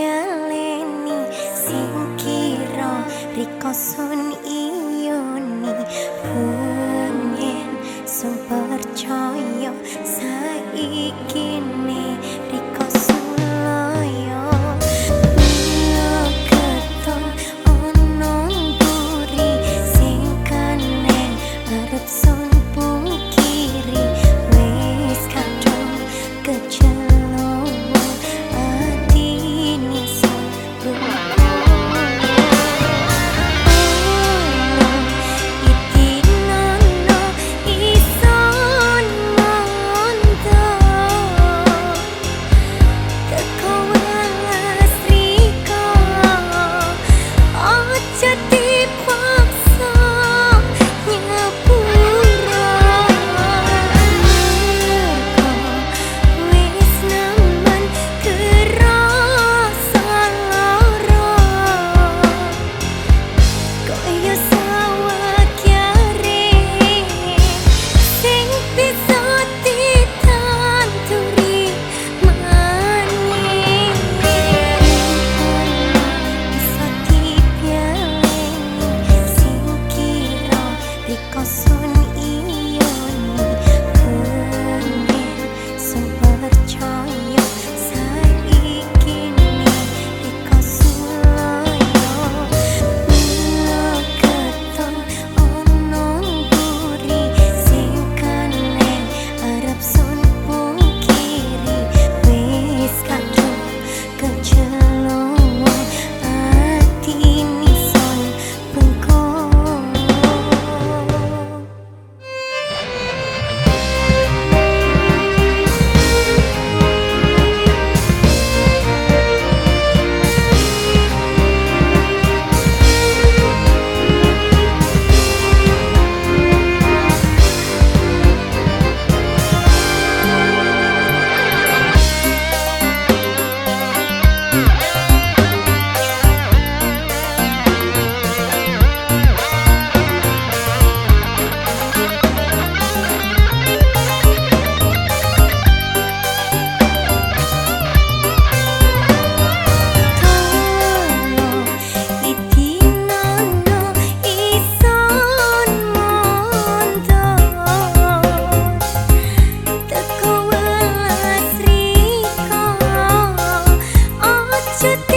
yeleni sing kira rikosuni して